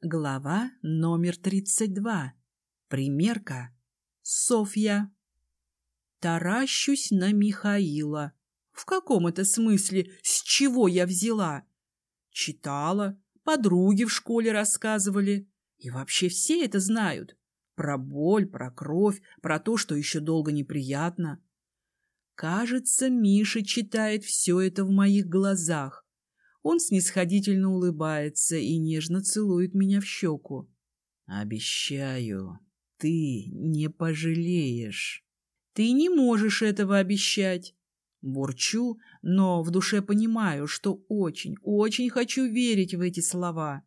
Глава номер 32. Примерка. Софья. Таращусь на Михаила. В каком это смысле? С чего я взяла? Читала, подруги в школе рассказывали. И вообще все это знают. Про боль, про кровь, про то, что еще долго неприятно. Кажется, Миша читает все это в моих глазах. Он снисходительно улыбается и нежно целует меня в щеку. «Обещаю, ты не пожалеешь». «Ты не можешь этого обещать». Бурчу, но в душе понимаю, что очень, очень хочу верить в эти слова.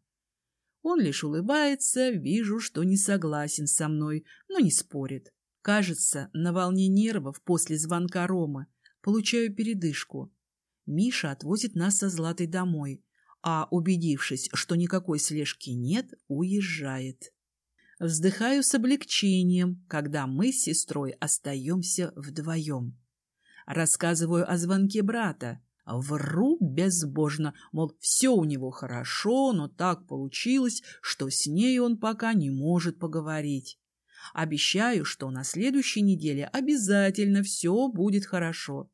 Он лишь улыбается, вижу, что не согласен со мной, но не спорит. Кажется, на волне нервов после звонка Ромы получаю передышку. Миша отвозит нас со Златой домой, а, убедившись, что никакой слежки нет, уезжает. Вздыхаю с облегчением, когда мы с сестрой остаемся вдвоем. Рассказываю о звонке брата. Вру безбожно, мол, все у него хорошо, но так получилось, что с ней он пока не может поговорить. Обещаю, что на следующей неделе обязательно все будет хорошо.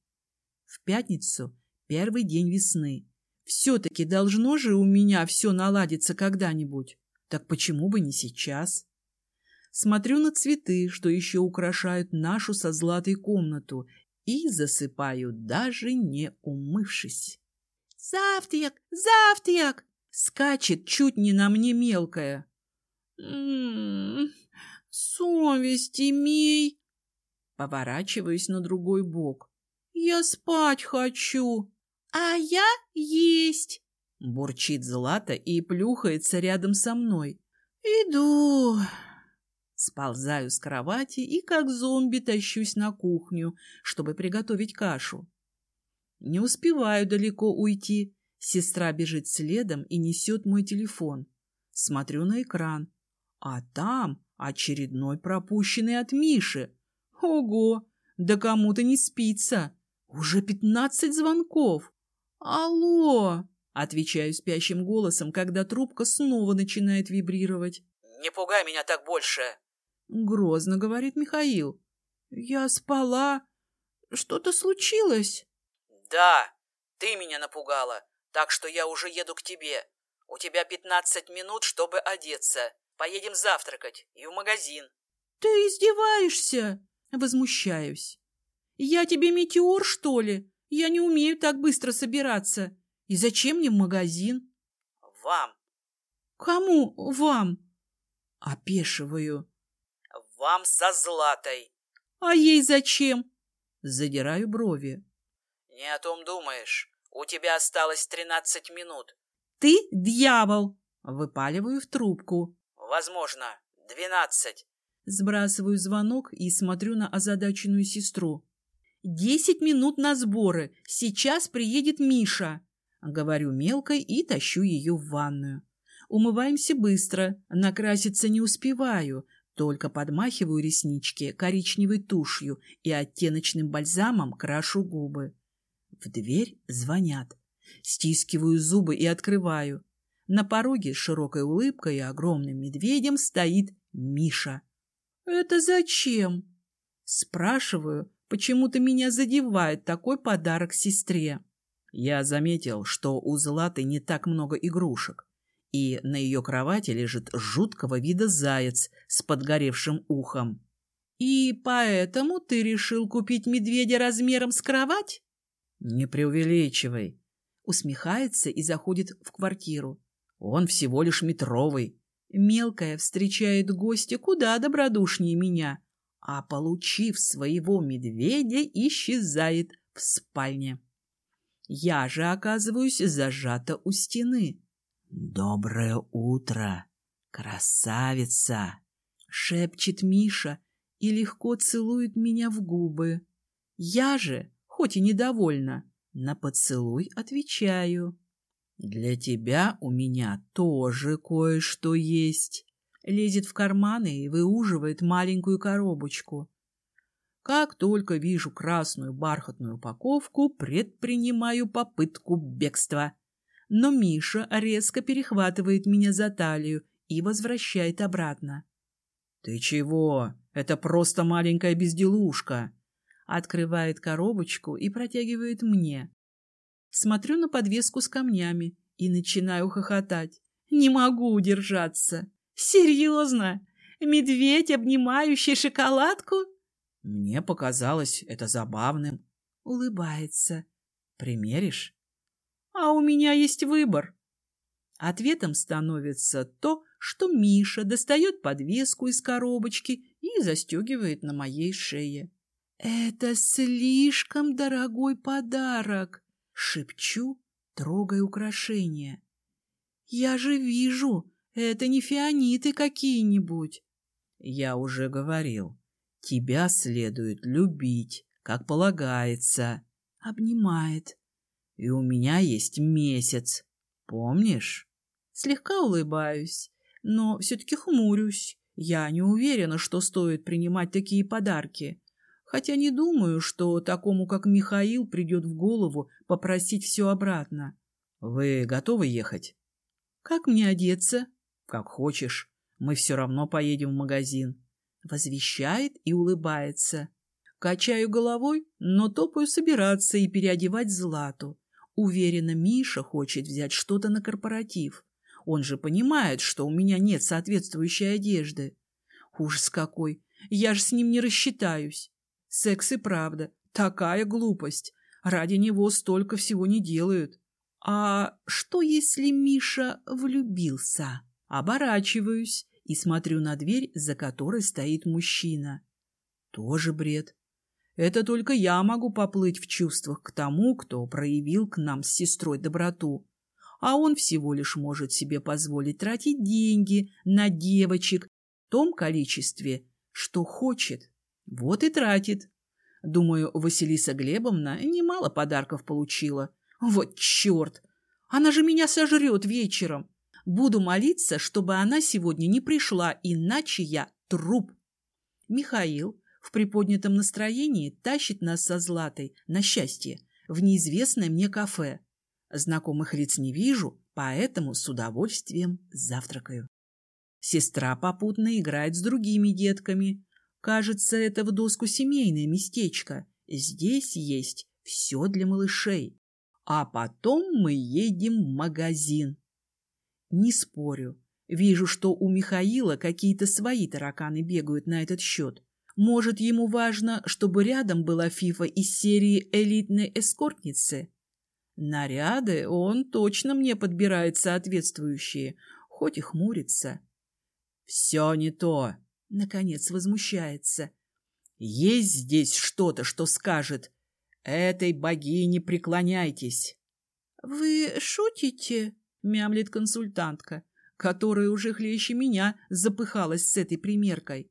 В пятницу Первый день весны. Все-таки должно же у меня все наладиться когда-нибудь. Так почему бы не сейчас? Смотрю на цветы, что еще украшают нашу со златой комнату, и засыпаю, даже не умывшись. «Завтрак! Завтрак!» Скачет чуть не на мне мелкая. «М-м-м, совесть имей!» Поворачиваюсь на другой бок. «Я спать хочу!» «А я есть!» — бурчит Злата и плюхается рядом со мной. «Иду!» Сползаю с кровати и, как зомби, тащусь на кухню, чтобы приготовить кашу. Не успеваю далеко уйти. Сестра бежит следом и несет мой телефон. Смотрю на экран. А там очередной пропущенный от Миши. Ого! Да кому-то не спится. Уже пятнадцать звонков. «Алло!» — отвечаю спящим голосом, когда трубка снова начинает вибрировать. «Не пугай меня так больше!» — грозно говорит Михаил. «Я спала. Что-то случилось?» «Да, ты меня напугала, так что я уже еду к тебе. У тебя пятнадцать минут, чтобы одеться. Поедем завтракать и в магазин». «Ты издеваешься?» — возмущаюсь. «Я тебе метеор, что ли? Я не умею так быстро собираться. И зачем мне в магазин? Вам. Кому вам? Опешиваю. Вам со Златой. А ей зачем? Задираю брови. Не о том думаешь. У тебя осталось тринадцать минут. Ты дьявол! Выпаливаю в трубку. Возможно, двенадцать. Сбрасываю звонок и смотрю на озадаченную сестру. «Десять минут на сборы. Сейчас приедет Миша». Говорю мелкой и тащу ее в ванную. Умываемся быстро, накраситься не успеваю, только подмахиваю реснички коричневой тушью и оттеночным бальзамом крашу губы. В дверь звонят. Стискиваю зубы и открываю. На пороге с широкой улыбкой и огромным медведем стоит Миша. «Это зачем?» Спрашиваю, Почему-то меня задевает такой подарок сестре. Я заметил, что у Златы не так много игрушек, и на ее кровати лежит жуткого вида заяц с подгоревшим ухом. «И поэтому ты решил купить медведя размером с кровать?» «Не преувеличивай», — усмехается и заходит в квартиру. «Он всего лишь метровый». Мелкая встречает гостя куда добродушнее меня а, получив своего медведя, исчезает в спальне. Я же оказываюсь зажата у стены. «Доброе утро, красавица!» — шепчет Миша и легко целует меня в губы. Я же, хоть и недовольна, на поцелуй отвечаю. «Для тебя у меня тоже кое-что есть» лезет в карманы и выуживает маленькую коробочку. Как только вижу красную бархатную упаковку, предпринимаю попытку бегства. Но Миша резко перехватывает меня за талию и возвращает обратно. «Ты чего? Это просто маленькая безделушка!» Открывает коробочку и протягивает мне. Смотрю на подвеску с камнями и начинаю хохотать. Не могу удержаться. Серьезно? Медведь, обнимающий шоколадку? Мне показалось это забавным. Улыбается. Примеришь? А у меня есть выбор. Ответом становится то, что Миша достает подвеску из коробочки и застегивает на моей шее. «Это слишком дорогой подарок!» — шепчу, трогая украшение. «Я же вижу, это не фианиты какие-нибудь!» «Я уже говорил, тебя следует любить, как полагается!» — обнимает. «И у меня есть месяц, помнишь?» Слегка улыбаюсь, но все-таки хмурюсь. Я не уверена, что стоит принимать такие подарки. Хотя не думаю, что такому, как Михаил, придет в голову попросить все обратно. Вы готовы ехать? Как мне одеться? Как хочешь. Мы все равно поедем в магазин. Возвещает и улыбается. Качаю головой, но топаю собираться и переодевать Злату. Уверена, Миша хочет взять что-то на корпоратив. Он же понимает, что у меня нет соответствующей одежды. Ужас какой! Я же с ним не рассчитаюсь. Секс и правда. Такая глупость. Ради него столько всего не делают. А что, если Миша влюбился? Оборачиваюсь и смотрю на дверь, за которой стоит мужчина. Тоже бред. Это только я могу поплыть в чувствах к тому, кто проявил к нам с сестрой доброту а он всего лишь может себе позволить тратить деньги на девочек в том количестве, что хочет. Вот и тратит. Думаю, Василиса Глебовна немало подарков получила. Вот черт! Она же меня сожрет вечером. Буду молиться, чтобы она сегодня не пришла, иначе я труп. Михаил в приподнятом настроении тащит нас со Златой на счастье в неизвестное мне кафе. Знакомых лиц не вижу, поэтому с удовольствием завтракаю. Сестра попутно играет с другими детками. Кажется, это в доску семейное местечко. Здесь есть все для малышей. А потом мы едем в магазин. Не спорю. Вижу, что у Михаила какие-то свои тараканы бегают на этот счет. Может, ему важно, чтобы рядом была фифа из серии «Элитной эскортницы»? Наряды он точно мне подбирает соответствующие, хоть и хмурится. Все не то, наконец возмущается. Есть здесь что-то, что скажет «Этой богине преклоняйтесь». «Вы шутите?» — мямлит консультантка, которая уже хлеще меня запыхалась с этой примеркой.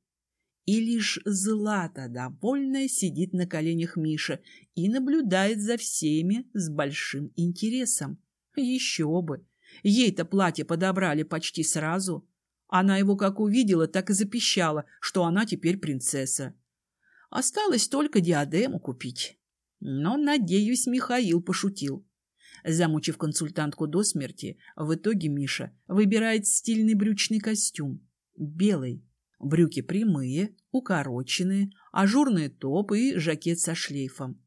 И лишь Злата, довольная, сидит на коленях Миши и наблюдает за всеми с большим интересом. Еще бы! Ей-то платье подобрали почти сразу. Она его как увидела, так и запищала, что она теперь принцесса. Осталось только диадему купить. Но, надеюсь, Михаил пошутил. Замучив консультантку до смерти, в итоге Миша выбирает стильный брючный костюм. Белый, Брюки прямые, укороченные, ажурный топ и жакет со шлейфом.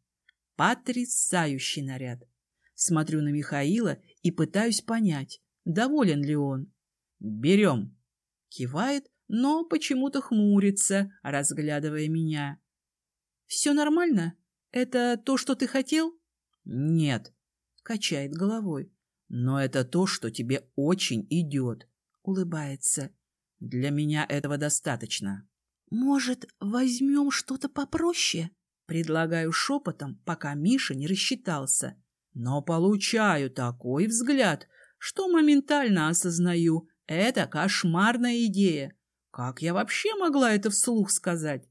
Потрясающий наряд. Смотрю на Михаила и пытаюсь понять, доволен ли он. «Берем!» Кивает, но почему-то хмурится, разглядывая меня. «Все нормально? Это то, что ты хотел?» «Нет», — качает головой. «Но это то, что тебе очень идет», — улыбается. Для меня этого достаточно. Может, возьмем что-то попроще? Предлагаю шепотом, пока Миша не рассчитался. Но получаю такой взгляд, что моментально осознаю, это кошмарная идея. Как я вообще могла это вслух сказать?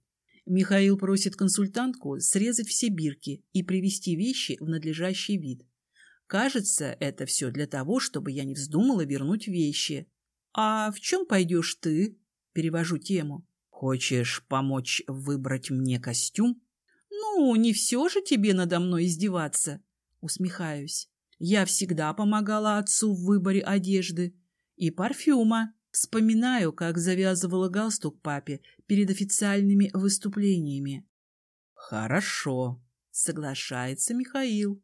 Михаил просит консультантку срезать все бирки и привести вещи в надлежащий вид. Кажется, это все для того, чтобы я не вздумала вернуть вещи. «А в чем пойдешь ты?» — перевожу тему. «Хочешь помочь выбрать мне костюм?» «Ну, не все же тебе надо мной издеваться!» — усмехаюсь. «Я всегда помогала отцу в выборе одежды и парфюма». Вспоминаю, как завязывала галстук папе перед официальными выступлениями. «Хорошо», — соглашается Михаил.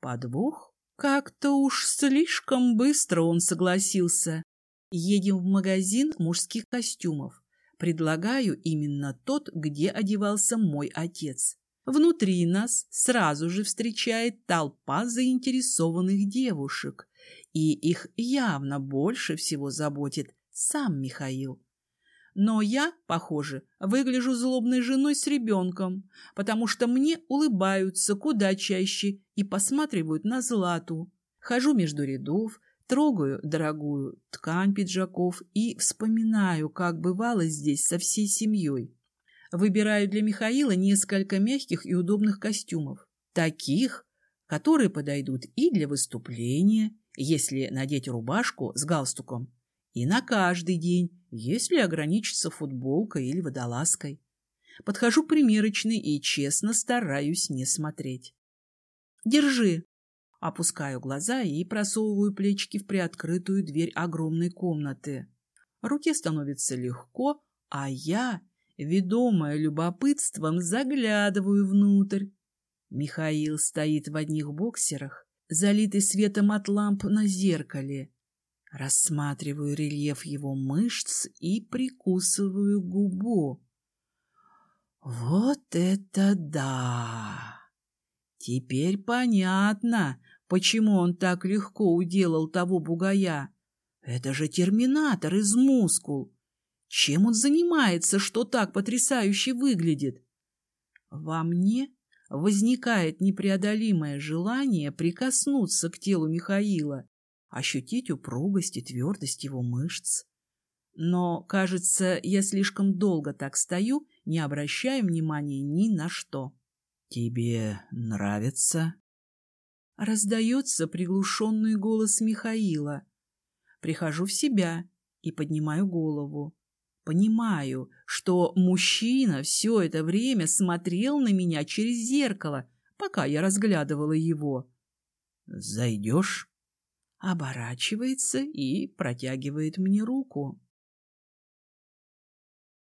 Подвох? Как-то уж слишком быстро он согласился. Едем в магазин мужских костюмов. Предлагаю именно тот, где одевался мой отец. Внутри нас сразу же встречает толпа заинтересованных девушек, и их явно больше всего заботит сам Михаил. Но я, похоже, выгляжу злобной женой с ребенком, потому что мне улыбаются куда чаще и посматривают на Злату. Хожу между рядов, трогаю дорогую ткань пиджаков и вспоминаю, как бывало здесь со всей семьей. Выбираю для Михаила несколько мягких и удобных костюмов. Таких, которые подойдут и для выступления, если надеть рубашку с галстуком, и на каждый день, если ограничиться футболкой или водолазкой. Подхожу примерочный и честно стараюсь не смотреть. «Держи!» Опускаю глаза и просовываю плечики в приоткрытую дверь огромной комнаты. Руке становится легко, а я, ведомая любопытством, заглядываю внутрь. Михаил стоит в одних боксерах, залитый светом от ламп на зеркале. Рассматриваю рельеф его мышц и прикусываю губу. Вот это да! Теперь понятно, почему он так легко уделал того бугая. Это же терминатор из мускул. Чем он занимается, что так потрясающе выглядит? Во мне возникает непреодолимое желание прикоснуться к телу Михаила ощутить упругость и твердость его мышц. Но, кажется, я слишком долго так стою, не обращая внимания ни на что. «Тебе нравится?» Раздается приглушенный голос Михаила. Прихожу в себя и поднимаю голову. Понимаю, что мужчина все это время смотрел на меня через зеркало, пока я разглядывала его. «Зайдешь?» Оборачивается и протягивает мне руку.